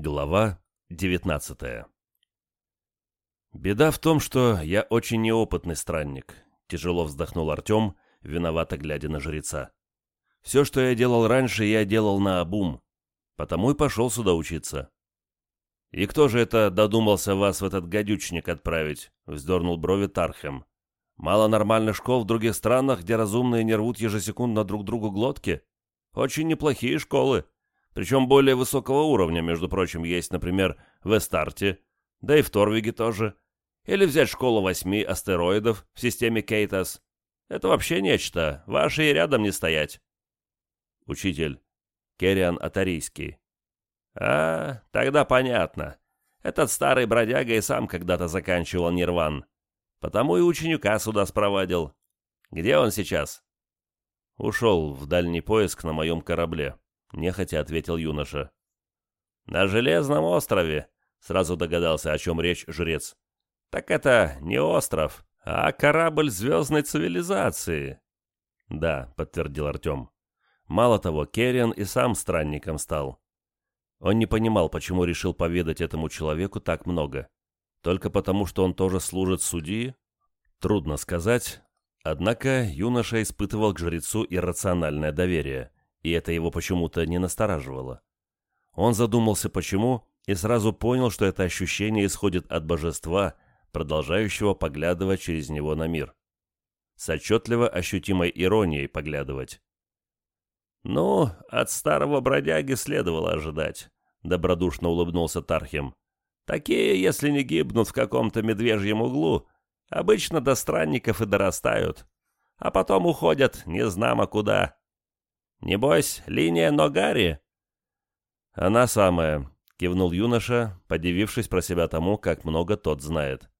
Глава 19 «Беда в том, что я очень неопытный странник», — тяжело вздохнул Артем, виновато глядя на жреца. «Все, что я делал раньше, я делал на обум, потому и пошел сюда учиться». «И кто же это додумался вас в этот гадючник отправить?» — вздернул брови Тархем. «Мало нормальных школ в других странах, где разумные не рвут ежесекундно друг другу глотки? Очень неплохие школы, причем более высокого уровня, между прочим, есть, например, в Эстарте, да и в Торвиге тоже. Или взять школу восьми астероидов в системе Кейтас. Это вообще нечто, ваши и рядом не стоять. Учитель. Керриан Атарийский. А, тогда понятно. Этот старый бродяга и сам когда-то заканчивал Нирван. Потому и ученика сюда спровадил. Где он сейчас? Ушел в дальний поиск на моем корабле. — нехотя ответил юноша. «На Железном острове», — сразу догадался, о чем речь жрец. «Так это не остров, а корабль звездной цивилизации». «Да», — подтвердил Артем. Мало того, Керриан и сам странником стал. Он не понимал, почему решил поведать этому человеку так много. Только потому, что он тоже служит судьи? Трудно сказать. Однако юноша испытывал к жрецу иррациональное доверие и это его почему-то не настораживало. Он задумался почему и сразу понял, что это ощущение исходит от божества, продолжающего поглядывать через него на мир. С отчетливо ощутимой иронией поглядывать. «Ну, от старого бродяги следовало ожидать», — добродушно улыбнулся Тархим. «Такие, если не гибнут в каком-то медвежьем углу, обычно до странников и дорастают, а потом уходят незнамо куда, Небось, линия Ногари?» «Она самая», — кивнул юноша, подивившись про себя тому, как много тот знает.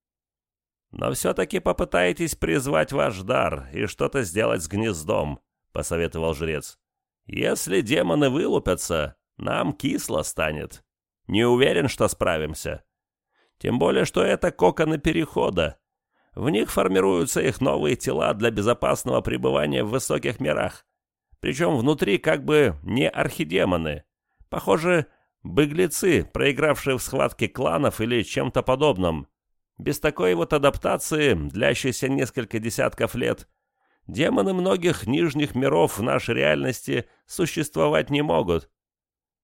«Но все-таки попытаетесь призвать ваш дар и что-то сделать с гнездом», — посоветовал жрец. «Если демоны вылупятся, нам кисло станет. Не уверен, что справимся. Тем более, что это коконы перехода. В них формируются их новые тела для безопасного пребывания в высоких мирах. Причем внутри как бы не архидемоны. Похоже, быглецы, проигравшие в схватке кланов или чем-то подобном. Без такой вот адаптации, длящейся несколько десятков лет, демоны многих нижних миров в нашей реальности существовать не могут.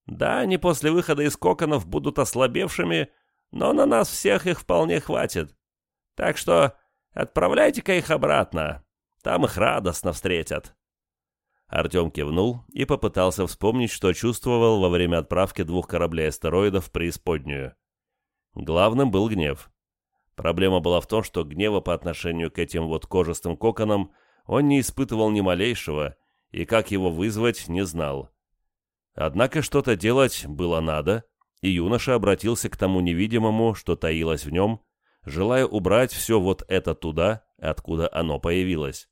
Да, они после выхода из коконов будут ослабевшими, но на нас всех их вполне хватит. Так что отправляйте-ка их обратно, там их радостно встретят. Артем кивнул и попытался вспомнить, что чувствовал во время отправки двух кораблей-астероидов в преисподнюю. Главным был гнев. Проблема была в том, что гнева по отношению к этим вот кожистым коконам он не испытывал ни малейшего, и как его вызвать, не знал. Однако что-то делать было надо, и юноша обратился к тому невидимому, что таилось в нем, желая убрать все вот это туда, откуда оно появилось.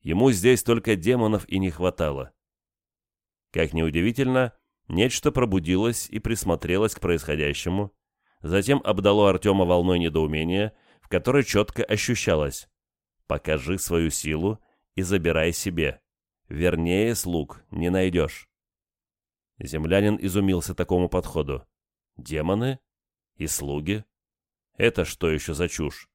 Ему здесь только демонов и не хватало. Как ни удивительно, нечто пробудилось и присмотрелось к происходящему, затем обдало Артема волной недоумения, в которой четко ощущалось «покажи свою силу и забирай себе, вернее, слуг не найдешь». Землянин изумился такому подходу. «Демоны? И слуги? Это что еще за чушь?»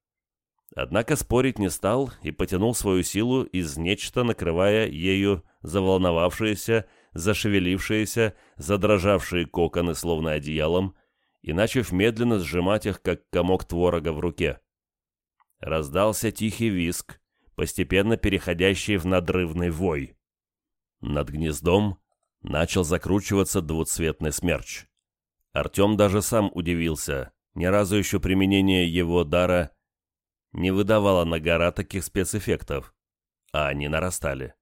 Однако спорить не стал и потянул свою силу из нечто, накрывая ею заволновавшиеся, зашевелившиеся, задрожавшие коконы, словно одеялом, и начав медленно сжимать их, как комок творога в руке. Раздался тихий виск, постепенно переходящий в надрывный вой. Над гнездом начал закручиваться двуцветный смерч. Артем даже сам удивился. Ни разу еще применение его дара не выдавала на гора таких спецэффектов, а они нарастали.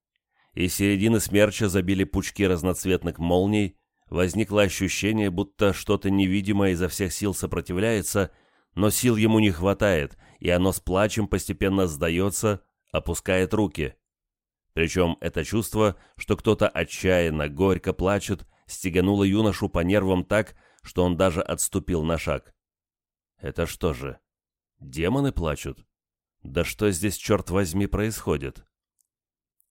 Из середины смерча забили пучки разноцветных молний, возникло ощущение, будто что-то невидимое изо всех сил сопротивляется, но сил ему не хватает, и оно с плачем постепенно сдается, опускает руки. Причем это чувство, что кто-то отчаянно, горько плачет, стегануло юношу по нервам так, что он даже отступил на шаг. Это что же, Демоны плачут? Да что здесь, черт возьми, происходит?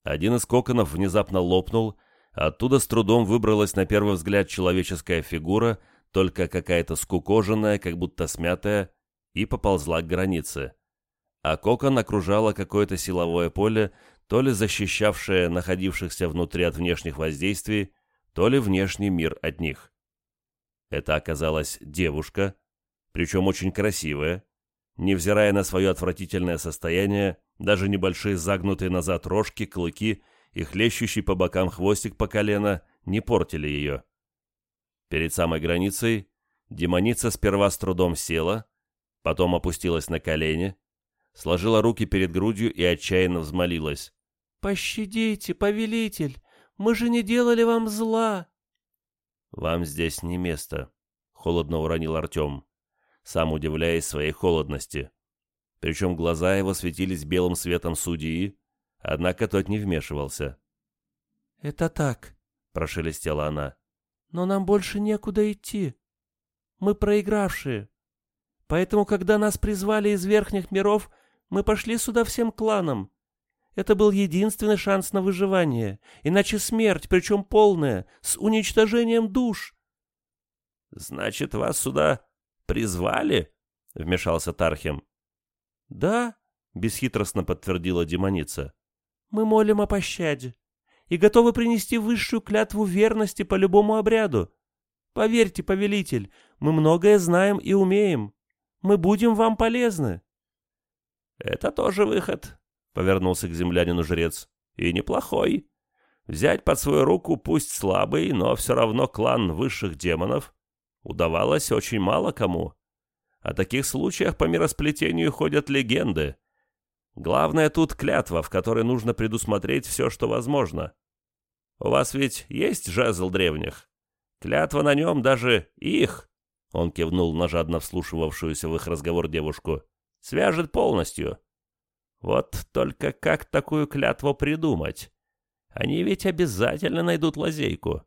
Один из коконов внезапно лопнул, оттуда с трудом выбралась на первый взгляд человеческая фигура, только какая-то скукоженная, как будто смятая, и поползла к границе. А кокон окружало какое-то силовое поле, то ли защищавшее находившихся внутри от внешних воздействий, то ли внешний мир от них. Это оказалась девушка, причем очень красивая, невзирая на свое отвратительное состояние, даже небольшие загнутые назад рожки, клыки и хлещущий по бокам хвостик по колено не портили ее. Перед самой границей демоница сперва с трудом села, потом опустилась на колени, сложила руки перед грудью и отчаянно взмолилась. «Пощадите, повелитель, мы же не делали вам зла!» «Вам здесь не место», — холодно уронил Артем, сам удивляясь своей холодности. Причем глаза его светились белым светом судьи, однако тот не вмешивался. «Это так», — прошелестела она, — «но нам больше некуда идти. Мы проигравшие. Поэтому, когда нас призвали из верхних миров, мы пошли сюда всем кланом. Это был единственный шанс на выживание, иначе смерть, причем полная, с уничтожением душ». «Значит, вас сюда призвали?» — вмешался Тархем. «Да», — бесхитростно подтвердила демоница. «Мы молим о пощаде и готовы принести высшую клятву верности по любому обряду. Поверьте, повелитель, мы многое знаем и умеем. Мы будем вам полезны». «Это тоже выход», — повернулся к землянину жрец. «И неплохой. Взять под свою руку пусть слабый, но все равно клан высших демонов удавалось очень мало кому. О таких случаях по миросплетению ходят легенды. Главное тут клятва, в которой нужно предусмотреть все, что возможно. У вас ведь есть жезл древних? Клятва на нем даже их, он кивнул на жадно вслушивавшуюся в их разговор девушку, свяжет полностью. Вот только как такую клятву придумать? Они ведь обязательно найдут лазейку.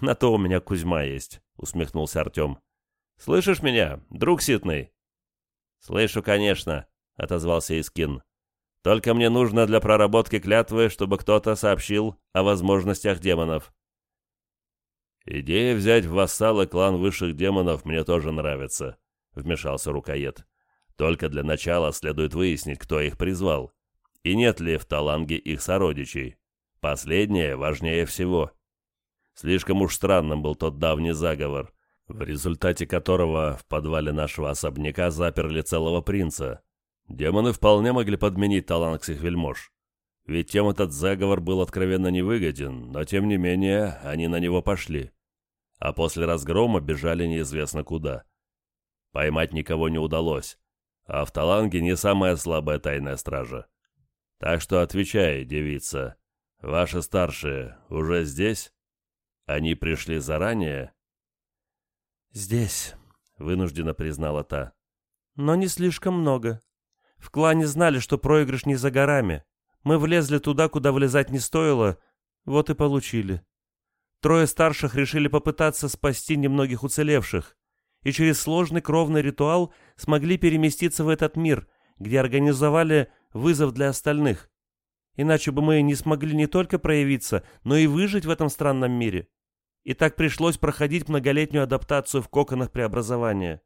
На то у меня Кузьма есть, усмехнулся Артем. Слышишь меня, друг Ситный?» «Слышу, конечно», — отозвался Искин. «Только мне нужно для проработки клятвы, чтобы кто-то сообщил о возможностях демонов». «Идея взять в вассалы клан высших демонов мне тоже нравится», — вмешался Рукоед. «Только для начала следует выяснить, кто их призвал, и нет ли в Таланге их сородичей. Последнее важнее всего. Слишком уж странным был тот давний заговор, в результате которого в подвале нашего особняка заперли целого принца. Демоны вполне могли подменить талант их вельмож. Ведь тем этот заговор был откровенно невыгоден, но тем не менее они на него пошли. А после разгрома бежали неизвестно куда. Поймать никого не удалось, а в Таланге не самая слабая тайная стража. Так что отвечай, девица, ваши старшие уже здесь? Они пришли заранее «Здесь», — вынужденно признала та. «Но не слишком много. В клане знали, что проигрыш не за горами. Мы влезли туда, куда влезать не стоило, вот и получили. Трое старших решили попытаться спасти немногих уцелевших, и через сложный кровный ритуал смогли переместиться в этот мир, где организовали вызов для остальных. Иначе бы мы не смогли не только проявиться, но и выжить в этом странном мире и так пришлось проходить многолетнюю адаптацию в коконах преобразования.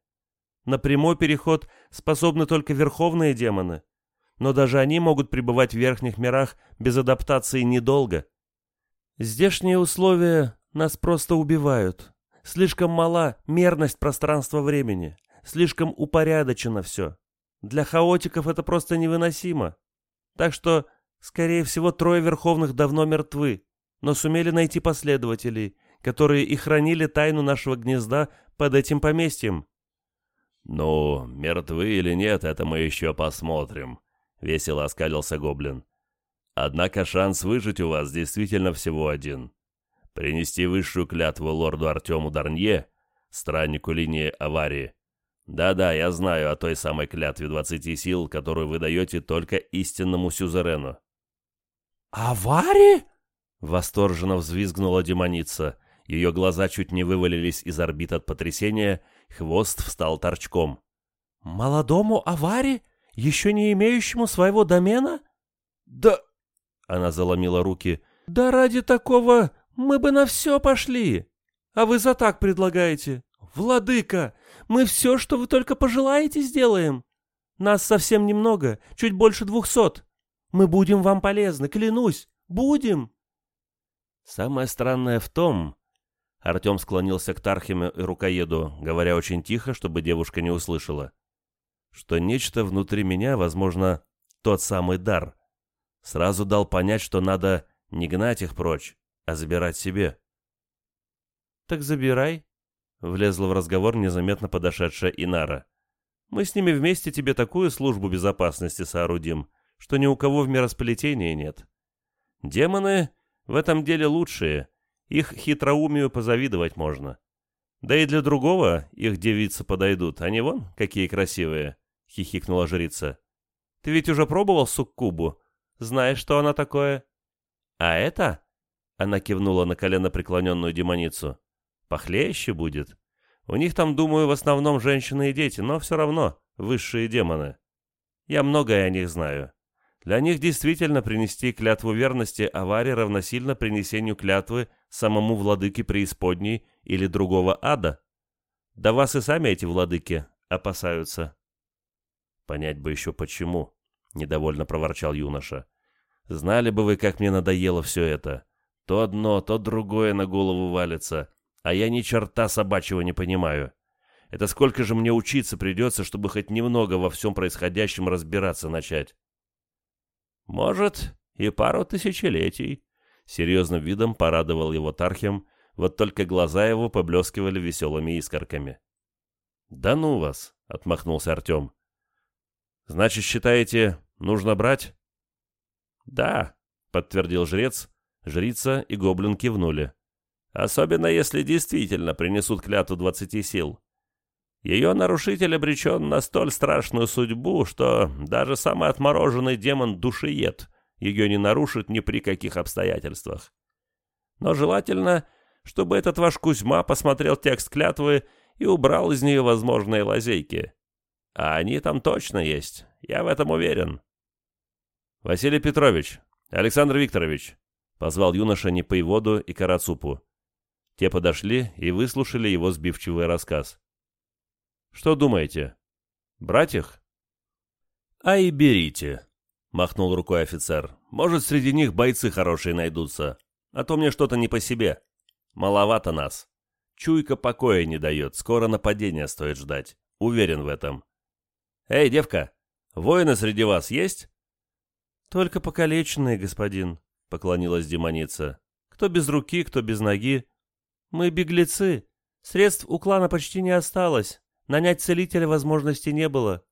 На прямой переход способны только верховные демоны, но даже они могут пребывать в верхних мирах без адаптации недолго. Здешние условия нас просто убивают. Слишком мала мерность пространства-времени, слишком упорядочено все. Для хаотиков это просто невыносимо. Так что, скорее всего, трое верховных давно мертвы, но сумели найти последователей — которые и хранили тайну нашего гнезда под этим поместьем. «Ну, мертвы или нет, это мы еще посмотрим», — весело оскалился гоблин. «Однако шанс выжить у вас действительно всего один. Принести высшую клятву лорду Артему Дарнье, страннику линии аварии. Да-да, я знаю о той самой клятве двадцати сил, которую вы даете только истинному сюзерену». «Аварии?» — восторженно взвизгнула демоница — ее глаза чуть не вывалились из орбит от потрясения, хвост встал торчком. «Молодому аваре? Еще не имеющему своего домена?» «Да...» — она заломила руки. «Да ради такого мы бы на все пошли. А вы за так предлагаете. «Владыка, мы все, что вы только пожелаете, сделаем. Нас совсем немного, чуть больше двухсот. Мы будем вам полезны, клянусь, будем!» Самое странное в том, Артем склонился к Тархиме и рукоеду, говоря очень тихо, чтобы девушка не услышала, что нечто внутри меня, возможно, тот самый дар, сразу дал понять, что надо не гнать их прочь, а забирать себе. «Так забирай», — влезла в разговор незаметно подошедшая Инара. «Мы с ними вместе тебе такую службу безопасности соорудим, что ни у кого в миросплетении нет. Демоны в этом деле лучшие, их хитроумию позавидовать можно. Да и для другого их девицы подойдут, они вон какие красивые», — хихикнула жрица. «Ты ведь уже пробовал суккубу? Знаешь, что она такое?» «А это?» — она кивнула на колено преклоненную демоницу. «Похлеще будет. У них там, думаю, в основном женщины и дети, но все равно высшие демоны. Я многое о них знаю. Для них действительно принести клятву верности аварии равносильно принесению клятвы самому владыке преисподней или другого ада. Да вас и сами эти владыки опасаются. Понять бы еще почему, — недовольно проворчал юноша. Знали бы вы, как мне надоело все это. То одно, то другое на голову валится, а я ни черта собачьего не понимаю. Это сколько же мне учиться придется, чтобы хоть немного во всем происходящем разбираться начать? Может, и пару тысячелетий, — серьезным видом порадовал его Тархем, вот только глаза его поблескивали веселыми искорками. «Да ну вас!» — отмахнулся Артем. «Значит, считаете, нужно брать?» «Да», — подтвердил жрец, жрица и гоблин кивнули. «Особенно, если действительно принесут клятву двадцати сил. Ее нарушитель обречен на столь страшную судьбу, что даже самый отмороженный демон-душиед ее не нарушит ни при каких обстоятельствах. Но желательно, чтобы этот ваш Кузьма посмотрел текст клятвы и убрал из нее возможные лазейки. А они там точно есть, я в этом уверен. «Василий Петрович, Александр Викторович», — позвал юноша Непоеводу и Карацупу. Те подошли и выслушали его сбивчивый рассказ. Что думаете? Брать их? А и берите, махнул рукой офицер. Может, среди них бойцы хорошие найдутся. А то мне что-то не по себе. Маловато нас. Чуйка покоя не дает, скоро нападения стоит ждать. Уверен в этом. Эй, девка, воины среди вас есть? Только покалеченные, господин, поклонилась демоница. Кто без руки, кто без ноги. Мы беглецы. Средств у клана почти не осталось. Нанять целителя возможности не было.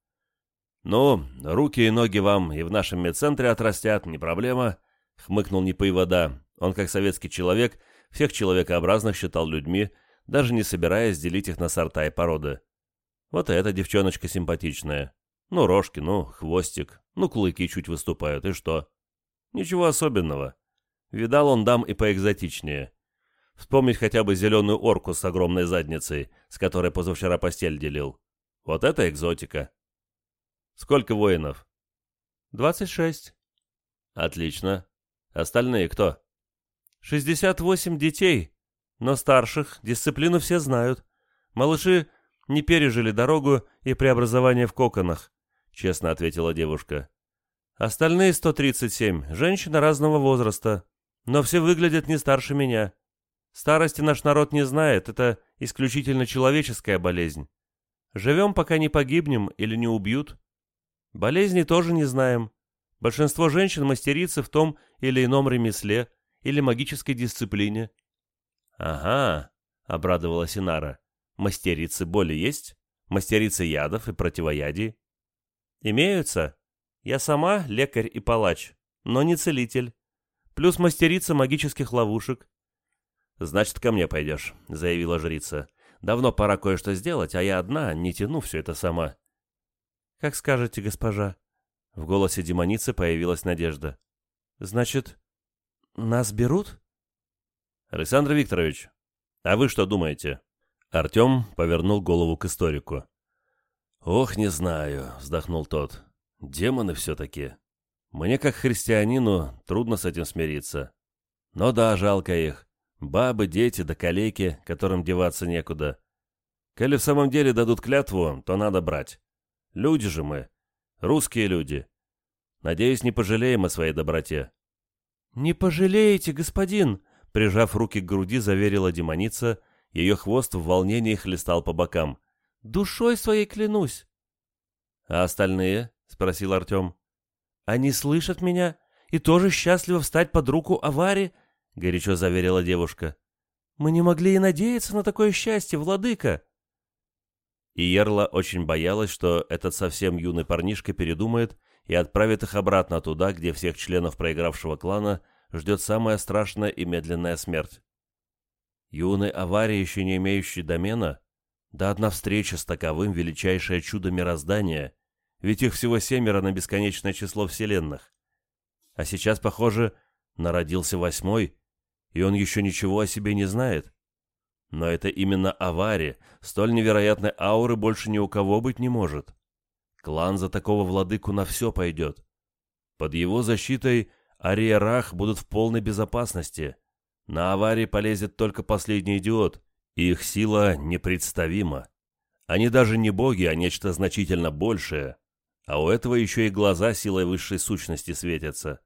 «Ну, руки и ноги вам и в нашем медцентре отрастят, не проблема», — хмыкнул Непоевода. Он, как советский человек, всех человекообразных считал людьми, даже не собираясь делить их на сорта и породы. Вот эта девчоночка симпатичная. Ну, рожки, ну, хвостик, ну, клыки чуть выступают, и что? Ничего особенного. Видал он дам и поэкзотичнее. Вспомнить хотя бы зеленую орку с огромной задницей, с которой позавчера постель делил. Вот это экзотика. Сколько воинов? Двадцать шесть. Отлично. Остальные кто? Шестьдесят восемь детей. Но старших дисциплину все знают. Малыши не пережили дорогу и преобразование в коконах, честно ответила девушка. Остальные сто тридцать семь. Женщины разного возраста. Но все выглядят не старше меня. Старости наш народ не знает, это исключительно человеческая болезнь. Живем, пока не погибнем или не убьют. Болезни тоже не знаем. Большинство женщин мастерицы в том или ином ремесле или магической дисциплине. «Ага», — обрадовалась Инара. «Мастерицы боли есть? Мастерицы ядов и противоядий?» «Имеются. Я сама лекарь и палач, но не целитель. Плюс мастерица магических ловушек. «Значит, ко мне пойдешь», — заявила жрица. «Давно пора кое-что сделать, а я одна не тяну все это сама». «Как скажете, госпожа». В голосе демоницы появилась надежда. «Значит, нас берут?» «Александр Викторович, а вы что думаете?» Артем повернул голову к историку. «Ох, не знаю», — вздохнул тот. «Демоны все-таки. Мне, как христианину, трудно с этим смириться. Но да, жалко их. Бабы, дети да калеки, которым деваться некуда. Коли в самом деле дадут клятву, то надо брать. Люди же мы. Русские люди. Надеюсь, не пожалеем о своей доброте». «Не пожалеете, господин!» Прижав руки к груди, заверила демоница, ее хвост в волнении хлестал по бокам. «Душой своей клянусь!» «А остальные?» — спросил Артем. «Они слышат меня и тоже счастливы встать под руку авари», — горячо заверила девушка. «Мы не могли и надеяться на такое счастье, владыка!» И Ерла очень боялась, что этот совсем юный парнишка передумает и отправит их обратно туда, где всех членов проигравшего клана ждет самая страшная и медленная смерть. Юный аварий, еще не имеющий домена, да одна встреча с таковым величайшее чудо мироздания, ведь их всего семеро на бесконечное число вселенных. А сейчас, похоже, народился восьмой, и он еще ничего о себе не знает. Но это именно авария, столь невероятной ауры больше ни у кого быть не может. Клан за такого владыку на все пойдет. Под его защитой Ариерах будут в полной безопасности. На аварии полезет только последний идиот, и их сила непредставима. Они даже не боги, а нечто значительно большее. А у этого еще и глаза силой высшей сущности светятся.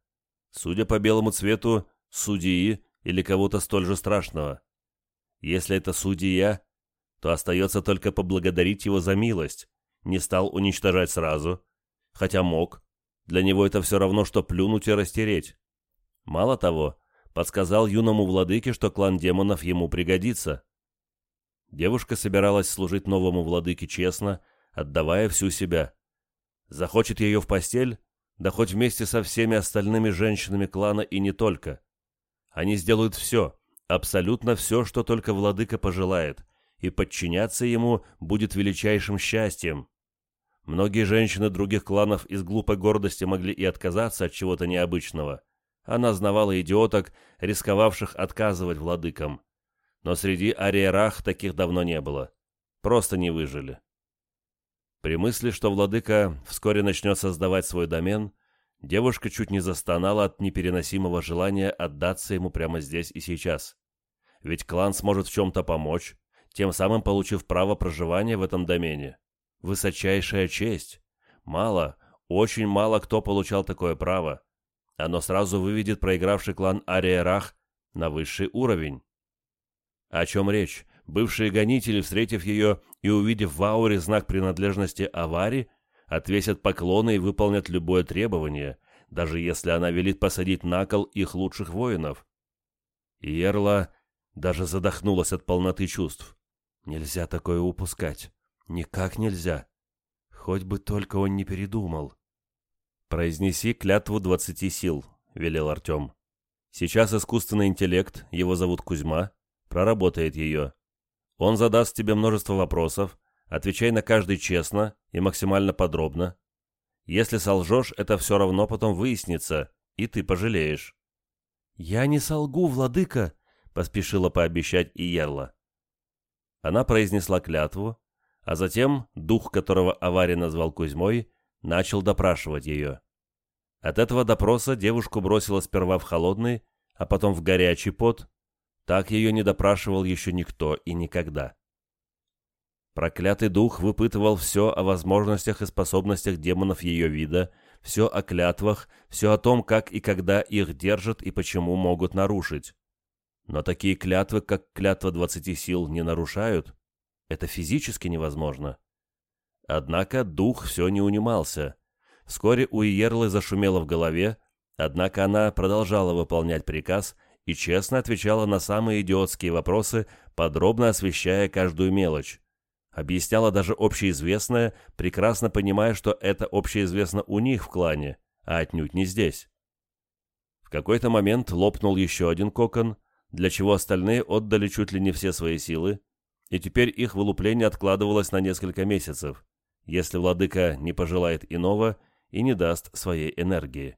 Судя по белому цвету, судьи или кого-то столь же страшного. Если это судья, то остается только поблагодарить его за милость. Не стал уничтожать сразу, хотя мог. Для него это все равно, что плюнуть и растереть. Мало того, подсказал юному владыке, что клан демонов ему пригодится. Девушка собиралась служить новому владыке честно, отдавая всю себя. Захочет ее в постель, да хоть вместе со всеми остальными женщинами клана и не только. Они сделают все, абсолютно все, что только владыка пожелает, и подчиняться ему будет величайшим счастьем. Многие женщины других кланов из глупой гордости могли и отказаться от чего-то необычного. Она знавала идиоток, рисковавших отказывать владыкам. Но среди ариерах таких давно не было. Просто не выжили. При мысли, что владыка вскоре начнет создавать свой домен, девушка чуть не застонала от непереносимого желания отдаться ему прямо здесь и сейчас. Ведь клан сможет в чем-то помочь, тем самым получив право проживания в этом домене. Высочайшая честь. Мало, очень мало кто получал такое право. Оно сразу выведет проигравший клан Ариерах на высший уровень. О чем речь? Бывшие гонители, встретив ее и увидев в ауре знак принадлежности авари, отвесят поклоны и выполнят любое требование, даже если она велит посадить на кол их лучших воинов. Ерла даже задохнулась от полноты чувств. Нельзя такое упускать. Никак нельзя. Хоть бы только он не передумал. «Произнеси клятву двадцати сил», — велел Артем. «Сейчас искусственный интеллект, его зовут Кузьма, проработает ее. Он задаст тебе множество вопросов, отвечай на каждый честно и максимально подробно. Если солжешь, это все равно потом выяснится, и ты пожалеешь». «Я не солгу, владыка», — поспешила пообещать и Ерла. Она произнесла клятву, а затем дух, которого аварий назвал Кузьмой, начал допрашивать ее. От этого допроса девушку бросило сперва в холодный, а потом в горячий пот. Так ее не допрашивал еще никто и никогда. Проклятый дух выпытывал все о возможностях и способностях демонов ее вида, все о клятвах, все о том, как и когда их держат и почему могут нарушить. Но такие клятвы, как клятва двадцати сил, не нарушают. Это физически невозможно. Однако дух все не унимался. Вскоре у Иерлы зашумело в голове, однако она продолжала выполнять приказ и честно отвечала на самые идиотские вопросы, подробно освещая каждую мелочь. Объясняла даже общеизвестное, прекрасно понимая, что это общеизвестно у них в клане, а отнюдь не здесь. В какой-то момент лопнул еще один кокон, для чего остальные отдали чуть ли не все свои силы, и теперь их вылупление откладывалось на несколько месяцев, если владыка не пожелает иного и не даст своей энергии.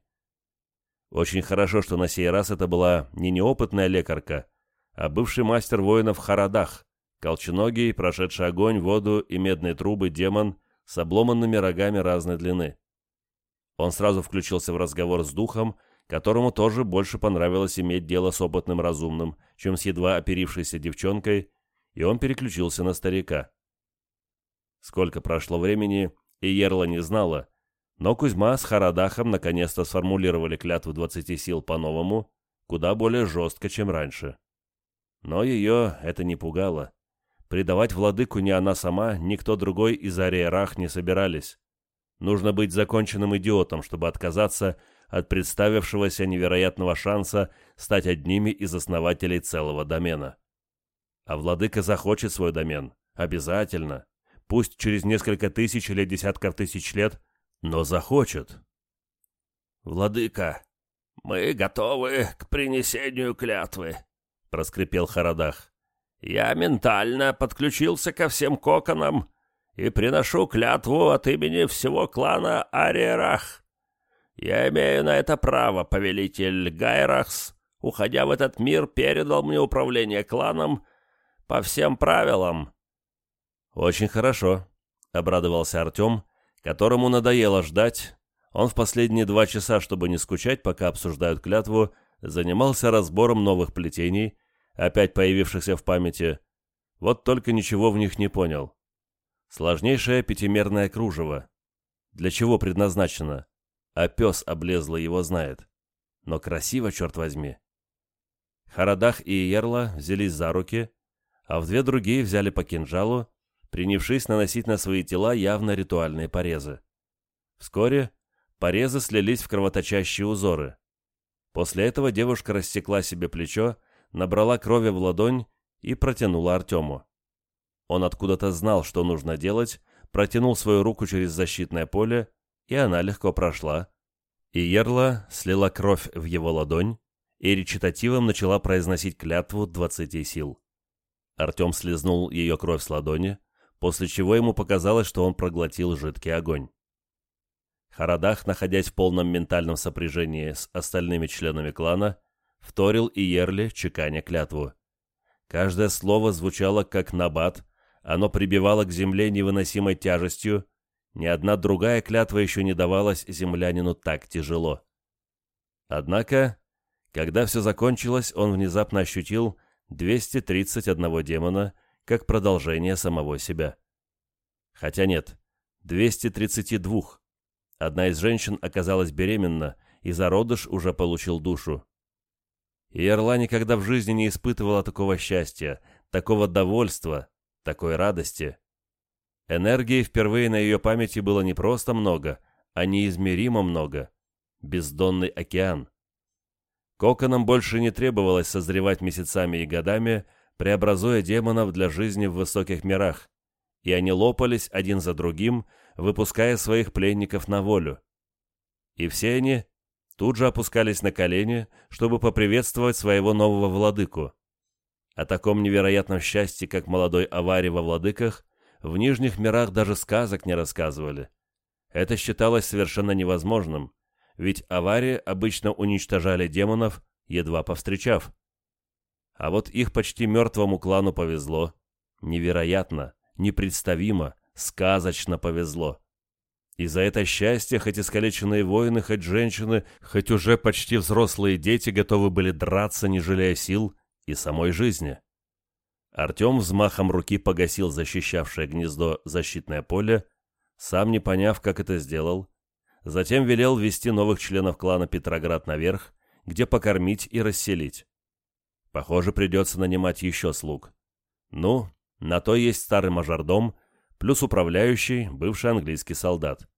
Очень хорошо, что на сей раз это была не неопытная лекарка, а бывший мастер воинов Харадах, колченогий, прошедший огонь, воду и медные трубы демон с обломанными рогами разной длины. Он сразу включился в разговор с духом, которому тоже больше понравилось иметь дело с опытным разумным, чем с едва оперившейся девчонкой, и он переключился на старика. Сколько прошло времени, и Ерла не знала, но Кузьма с Харадахом наконец-то сформулировали клятву двадцати сил по-новому, куда более жестко, чем раньше. Но ее это не пугало. Предавать владыку ни она сама, ни кто другой из Ариерах не собирались. Нужно быть законченным идиотом, чтобы отказаться от представившегося невероятного шанса стать одними из основателей целого домена. А владыка захочет свой домен. Обязательно. Пусть через несколько тысяч или десятков тысяч лет, но захочет. «Владыка, мы готовы к принесению клятвы», — проскрипел Харадах. «Я ментально подключился ко всем коконам и приношу клятву от имени всего клана Ариерах. Я имею на это право, повелитель Гайрахс, уходя в этот мир, передал мне управление кланом по всем правилам». «Очень хорошо», — обрадовался Артем, которому надоело ждать. Он в последние два часа, чтобы не скучать, пока обсуждают клятву, занимался разбором новых плетений, опять появившихся в памяти. Вот только ничего в них не понял. Сложнейшее пятимерное кружево. Для чего предназначено? А пес облезлый его знает. Но красиво, черт возьми. Харадах и Ерла взялись за руки, а в две другие взяли по кинжалу, принявшись наносить на свои тела явно ритуальные порезы. Вскоре порезы слились в кровоточащие узоры. После этого девушка рассекла себе плечо, набрала крови в ладонь и протянула Артему. Он откуда-то знал, что нужно делать, протянул свою руку через защитное поле, и она легко прошла. И Ерла слила кровь в его ладонь и речитативом начала произносить клятву двадцати сил. Артем слезнул ее кровь с ладони, после чего ему показалось, что он проглотил жидкий огонь. Харадах, находясь в полном ментальном сопряжении с остальными членами клана, вторил и Ерли, чеканя клятву. Каждое слово звучало как набат, оно прибивало к земле невыносимой тяжестью, ни одна другая клятва еще не давалась землянину так тяжело. Однако, когда все закончилось, он внезапно ощутил 231 демона как продолжение самого себя. Хотя нет, 232. Одна из женщин оказалась беременна, и зародыш уже получил душу. И Эрла никогда в жизни не испытывала такого счастья, такого довольства, такой радости. Энергии впервые на ее памяти было не просто много, а неизмеримо много. Бездонный океан. Коконам больше не требовалось созревать месяцами и годами, преобразуя демонов для жизни в высоких мирах, и они лопались один за другим, выпуская своих пленников на волю. И все они тут же опускались на колени, чтобы поприветствовать своего нового владыку. О таком невероятном счастье, как молодой аварий во владыках, в нижних мирах даже сказок не рассказывали. Это считалось совершенно невозможным, ведь аварии обычно уничтожали демонов, едва повстречав. А вот их почти мертвому клану повезло. Невероятно, непредставимо, сказочно повезло. И за это счастье хоть искалеченные воины, хоть женщины, хоть уже почти взрослые дети готовы были драться, не жалея сил и самой жизни. Артем взмахом руки погасил защищавшее гнездо защитное поле, сам не поняв, как это сделал, затем велел вести новых членов клана Петроград наверх, где покормить и расселить. Похоже, придется нанимать еще слуг. Ну, на то есть старый мажордом, плюс управляющий, бывший английский солдат.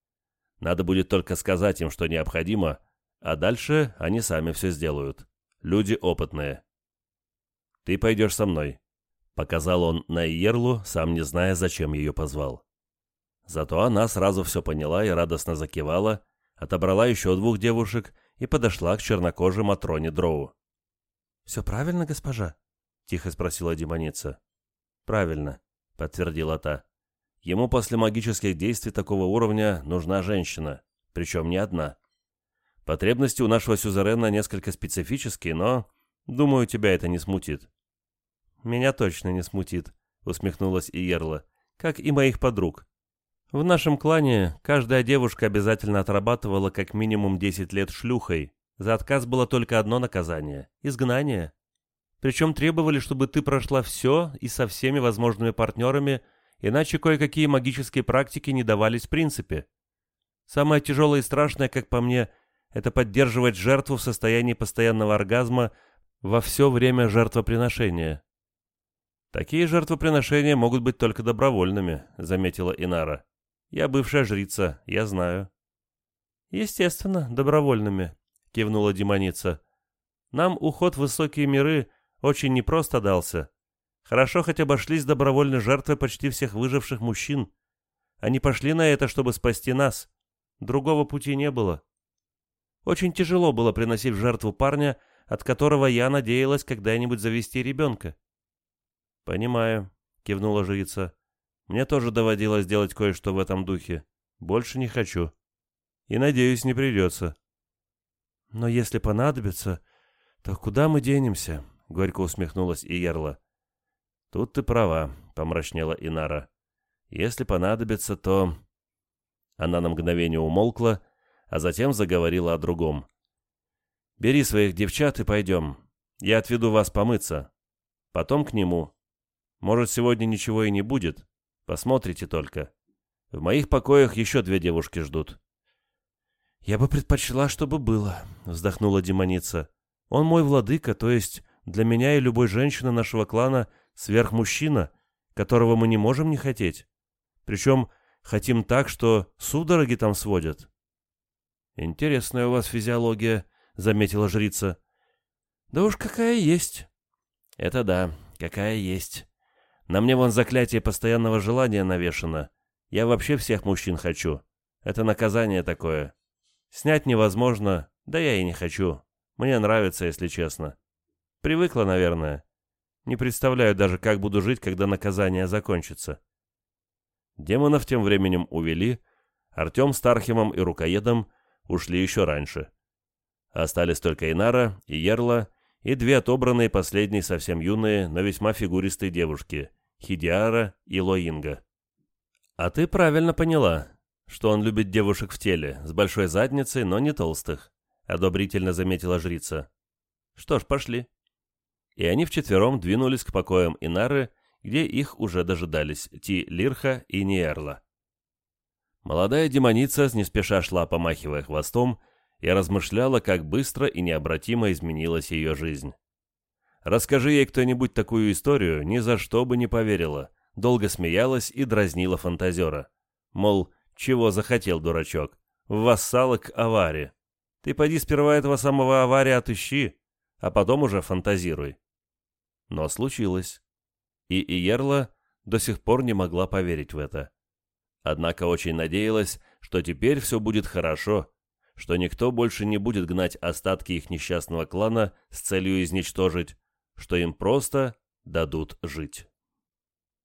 Надо будет только сказать им, что необходимо, а дальше они сами все сделают. Люди опытные. «Ты пойдешь со мной», — показал он на Иерлу, сам не зная, зачем ее позвал. Зато она сразу все поняла и радостно закивала, отобрала еще двух девушек и подошла к чернокожей Матроне Дроу. «Все правильно, госпожа?» — тихо спросила демоница. «Правильно», — подтвердила та. «Ему после магических действий такого уровня нужна женщина, причем не одна. Потребности у нашего сюзерена несколько специфические, но, думаю, тебя это не смутит». «Меня точно не смутит», — усмехнулась Иерла, — «как и моих подруг. В нашем клане каждая девушка обязательно отрабатывала как минимум 10 лет шлюхой. За отказ было только одно наказание — изгнание. Причем требовали, чтобы ты прошла все и со всеми возможными партнерами, Иначе кое-какие магические практики не давались в принципе. Самое тяжелое и страшное, как по мне, это поддерживать жертву в состоянии постоянного оргазма во все время жертвоприношения. Такие жертвоприношения могут быть только добровольными, заметила Инара. Я бывшая жрица, я знаю. Естественно, добровольными, кивнула демоница. Нам уход в высокие миры очень непросто дался. Хорошо хоть обошлись добровольной жертвой почти всех выживших мужчин. Они пошли на это, чтобы спасти нас. Другого пути не было. Очень тяжело было приносить в жертву парня, от которого я надеялась когда-нибудь завести ребенка. «Понимаю», — кивнула жрица. «Мне тоже доводилось делать кое-что в этом духе. Больше не хочу. И, надеюсь, не придется». «Но если понадобится, то куда мы денемся?» — горько усмехнулась и Ерла. «Тут ты права», — помрачнела Инара. «Если понадобится, то...» Она на мгновение умолкла, а затем заговорила о другом. «Бери своих девчат и пойдем. Я отведу вас помыться. Потом к нему. Может, сегодня ничего и не будет. Посмотрите только. В моих покоях еще две девушки ждут». «Я бы предпочла, чтобы было», — вздохнула демоница. «Он мой владыка, то есть для меня и любой женщины нашего клана сверхмужчина, которого мы не можем не хотеть. Причем хотим так, что судороги там сводят». «Интересная у вас физиология», — заметила жрица. «Да уж какая есть». «Это да, какая есть. На мне вон заклятие постоянного желания навешано. Я вообще всех мужчин хочу. Это наказание такое. Снять невозможно, да я и не хочу. Мне нравится, если честно. Привыкла, наверное. Не представляю даже, как буду жить, когда наказание закончится». Демонов тем временем увели. Артем с Тархимом и Рукоедом ушли еще раньше. Остались только Инара и Ерла, и две отобранные последние совсем юные, но весьма фигуристые девушки — Хидиара и Лоинга. «А ты правильно поняла, что он любит девушек в теле, с большой задницей, но не толстых», — одобрительно заметила жрица. «Что ж, пошли». И они вчетвером двинулись к покоям Инары, где их уже дожидались Ти Лирха и Ниерла. Молодая демоница не спеша шла, помахивая хвостом, и размышляла, как быстро и необратимо изменилась ее жизнь. Расскажи ей кто-нибудь такую историю, ни за что бы не поверила, долго смеялась и дразнила фантазера. Мол, чего захотел дурачок? В вассалы к аваре. Ты пойди сперва этого самого авария отыщи, а потом уже фантазируй. Но случилось. И Иерла до сих пор не могла поверить в это. Однако очень надеялась, что теперь все будет хорошо, что никто больше не будет гнать остатки их несчастного клана с целью изничтожить, что им просто дадут жить.